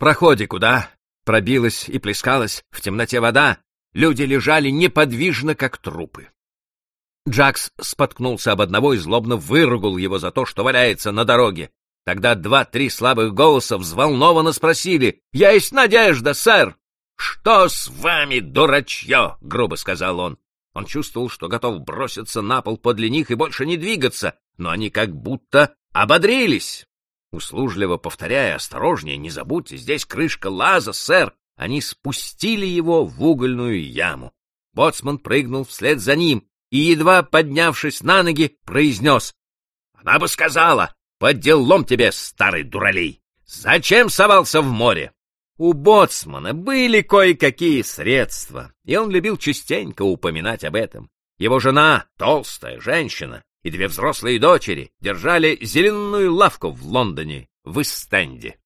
проходе, куда пробилась и плескалась в темноте вода, люди лежали неподвижно, как трупы. Джакс споткнулся об одного и злобно выругал его за то, что валяется на дороге. Тогда два-три слабых голоса взволнованно спросили «Есть надежда, сэр!» «Что с вами, дурачье?» — грубо сказал он. Он чувствовал, что готов броситься на пол подле них и больше не двигаться, но они как будто ободрились. Услужливо повторяя, осторожнее, не забудьте, здесь крышка лаза, сэр. Они спустили его в угольную яму. Боцман прыгнул вслед за ним и, едва поднявшись на ноги, произнес. — Она бы сказала, под делом тебе, старый дуралей! Зачем совался в море? У боцмана были кое-какие средства, и он любил частенько упоминать об этом. Его жена, толстая женщина, и две взрослые дочери держали зеленую лавку в Лондоне, в Истенде.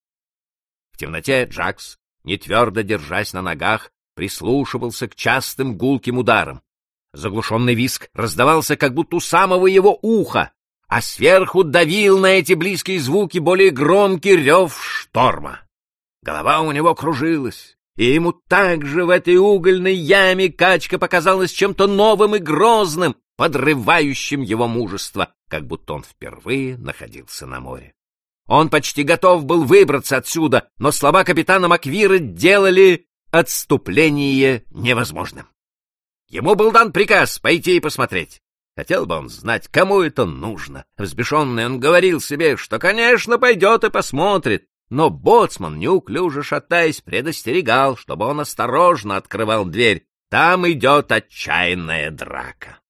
В темноте Джакс, не твердо держась на ногах, прислушивался к частым гулким ударам. Заглушенный виск раздавался как будто у самого его уха, а сверху давил на эти близкие звуки более громкий рев шторма. Голова у него кружилась, и ему также в этой угольной яме качка показалась чем-то новым и грозным, подрывающим его мужество, как будто он впервые находился на море. Он почти готов был выбраться отсюда, но слова капитана Маквира делали отступление невозможным. Ему был дан приказ пойти и посмотреть. Хотел бы он знать, кому это нужно. Взбешенный он говорил себе, что, конечно, пойдет и посмотрит, но боцман, неуклюже шатаясь, предостерегал, чтобы он осторожно открывал дверь. Там идет отчаянная драка.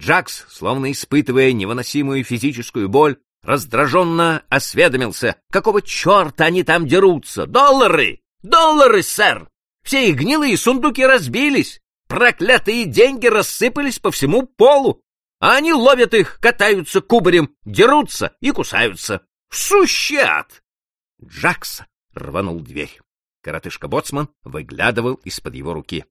Джакс, словно испытывая невыносимую физическую боль, раздраженно осведомился, какого черта они там дерутся. «Доллары! Доллары, сэр! Все их гнилые сундуки разбились, проклятые деньги рассыпались по всему полу, а они ловят их, катаются кубарем, дерутся и кусаются. Сущий ад!» Джакс рванул дверь. Коротышка-боцман выглядывал из-под его руки.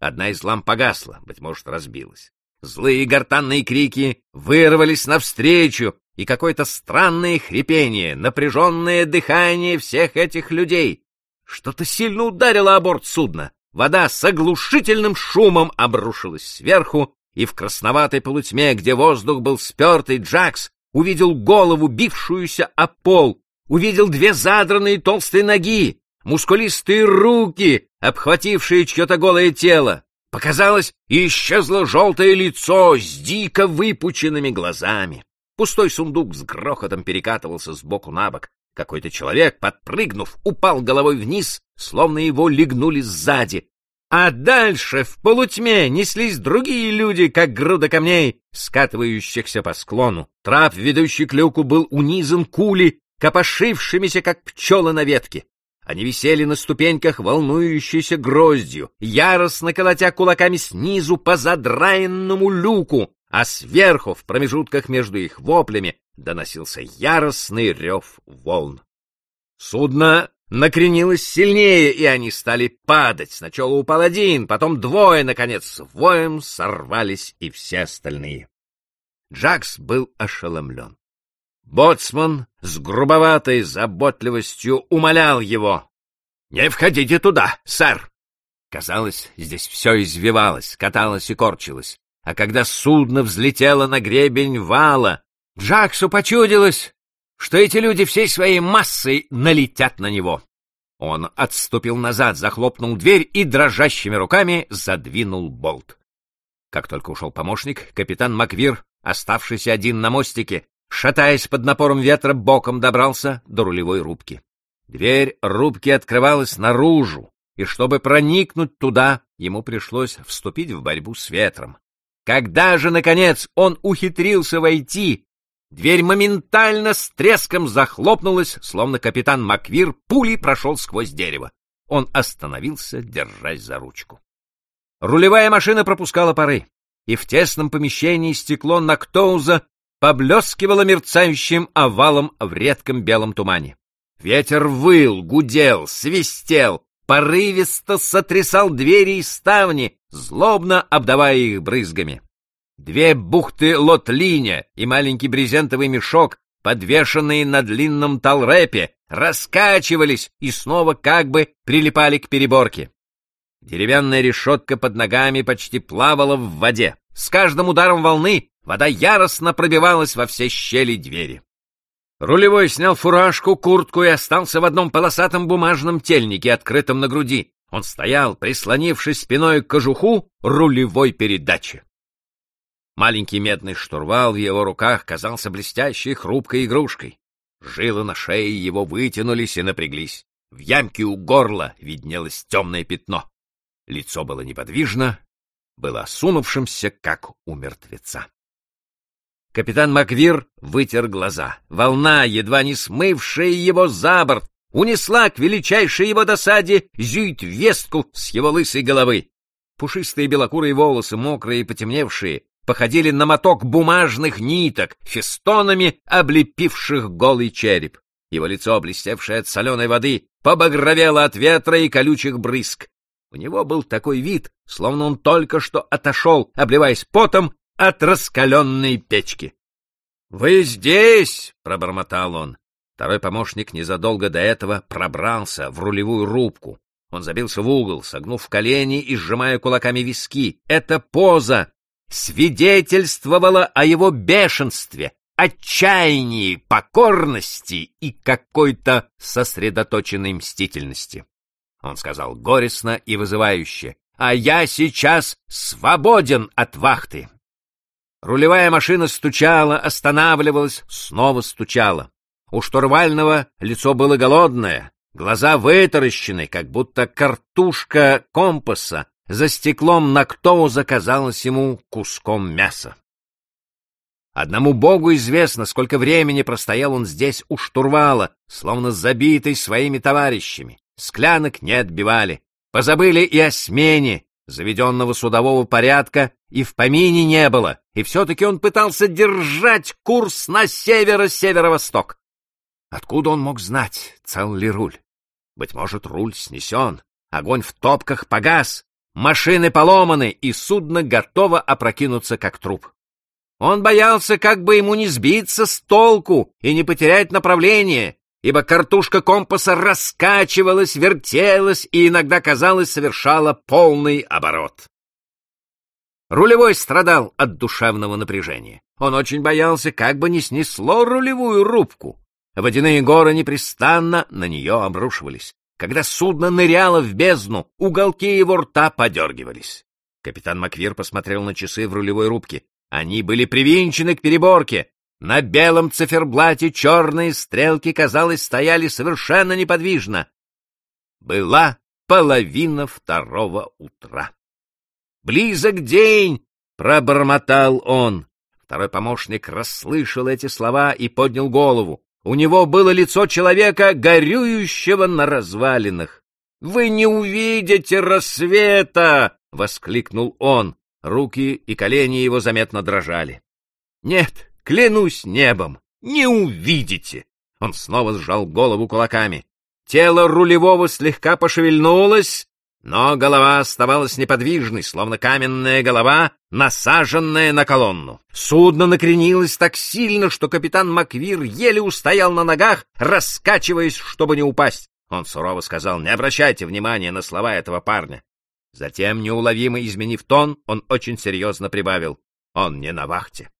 Одна из ламп погасла, быть может, разбилась. Злые гортанные крики вырвались навстречу, и какое-то странное хрипение, напряженное дыхание всех этих людей. Что-то сильно ударило о борт судна. Вода с оглушительным шумом обрушилась сверху, и в красноватой полутьме, где воздух был спертый, Джакс увидел голову, бившуюся о пол, увидел две задранные толстые ноги, мускулистые руки, обхватившие чье-то голое тело. Показалось, и исчезло желтое лицо с дико выпученными глазами. Пустой сундук с грохотом перекатывался с боку на бок. Какой-то человек, подпрыгнув, упал головой вниз, словно его легнули сзади. А дальше в полутьме неслись другие люди, как груда камней, скатывающихся по склону. Трап, ведущий к люку, был унизан кули, копошившимися, как пчелы на ветке. Они висели на ступеньках волнующейся гроздью, яростно колотя кулаками снизу по задраенному люку, а сверху, в промежутках между их воплями, доносился яростный рев волн. Судно накренилось сильнее, и они стали падать. Сначала упал один, потом двое, наконец, с воем сорвались и все остальные. Джакс был ошеломлен. Боцман с грубоватой заботливостью умолял его. — Не входите туда, сэр! Казалось, здесь все извивалось, каталось и корчилось. А когда судно взлетело на гребень вала, Джаксу почудилось, что эти люди всей своей массой налетят на него. Он отступил назад, захлопнул дверь и дрожащими руками задвинул болт. Как только ушел помощник, капитан Маквир, оставшийся один на мостике, шатаясь под напором ветра, боком добрался до рулевой рубки. Дверь рубки открывалась наружу, и чтобы проникнуть туда, ему пришлось вступить в борьбу с ветром. Когда же, наконец, он ухитрился войти, дверь моментально с треском захлопнулась, словно капитан Маквир пулей прошел сквозь дерево. Он остановился, держась за ручку. Рулевая машина пропускала пары, и в тесном помещении стекло Нактоуза поблескивало мерцающим овалом в редком белом тумане. Ветер выл, гудел, свистел, порывисто сотрясал двери и ставни, злобно обдавая их брызгами. Две бухты лотлиня и маленький брезентовый мешок, подвешенные на длинном талрепе, раскачивались и снова как бы прилипали к переборке. Деревянная решетка под ногами почти плавала в воде. С каждым ударом волны вода яростно пробивалась во все щели двери. Рулевой снял фуражку, куртку и остался в одном полосатом бумажном тельнике, открытом на груди. Он стоял, прислонившись спиной к кожуху рулевой передачи. Маленький медный штурвал в его руках казался блестящей хрупкой игрушкой. Жилы на шее его вытянулись и напряглись. В ямке у горла виднелось темное пятно. Лицо было неподвижно, было осунувшимся, как у мертвеца. Капитан Маквир вытер глаза. Волна, едва не смывшая его за борт, унесла к величайшей его досаде зюит-вестку с его лысой головы. Пушистые белокурые волосы, мокрые и потемневшие, походили на моток бумажных ниток, фестонами облепивших голый череп. Его лицо, блестевшее от соленой воды, побагровело от ветра и колючих брызг. У него был такой вид, словно он только что отошел, обливаясь потом от раскаленной печки. — Вы здесь! — пробормотал он. Второй помощник незадолго до этого пробрался в рулевую рубку. Он забился в угол, согнув колени и сжимая кулаками виски. Эта поза свидетельствовала о его бешенстве, отчаянии, покорности и какой-то сосредоточенной мстительности. Он сказал горестно и вызывающе, «А я сейчас свободен от вахты!» Рулевая машина стучала, останавливалась, снова стучала. У штурвального лицо было голодное, глаза вытаращены, как будто картушка компаса за стеклом Нактоуза казалась ему куском мяса. Одному богу известно, сколько времени простоял он здесь у штурвала, словно забитый своими товарищами. Склянок не отбивали. Позабыли и о смене, заведенного судового порядка и в помине не было, и все-таки он пытался держать курс на северо-северо-восток. Откуда он мог знать, цел ли руль? Быть может, руль снесен, огонь в топках погас, машины поломаны, и судно готово опрокинуться, как труп. Он боялся, как бы ему не сбиться с толку и не потерять направление, ибо картушка компаса раскачивалась, вертелась и иногда, казалось, совершала полный оборот. Рулевой страдал от душевного напряжения. Он очень боялся, как бы не снесло рулевую рубку. Водяные горы непрестанно на нее обрушивались. Когда судно ныряло в бездну, уголки его рта подергивались. Капитан Маквир посмотрел на часы в рулевой рубке. Они были привинчены к переборке, на белом циферблате черные стрелки, казалось, стояли совершенно неподвижно. Была половина второго утра. «Близок день!» — пробормотал он. Второй помощник расслышал эти слова и поднял голову. У него было лицо человека, горюющего на развалинах. «Вы не увидите рассвета!» — воскликнул он. Руки и колени его заметно дрожали. «Нет, Клянусь небом, не увидите!» Он снова сжал голову кулаками. Тело рулевого слегка пошевельнулось, но голова оставалась неподвижной, словно каменная голова, насаженная на колонну. Судно накренилось так сильно, что капитан Маквир еле устоял на ногах, раскачиваясь, чтобы не упасть. Он сурово сказал, не обращайте внимания на слова этого парня. Затем, неуловимо изменив тон, он очень серьезно прибавил, он не на вахте.